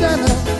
better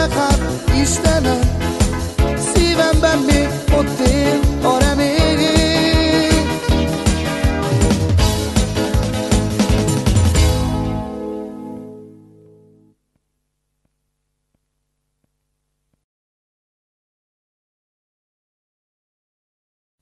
meg hát Istenem Szívemben még ott él a remény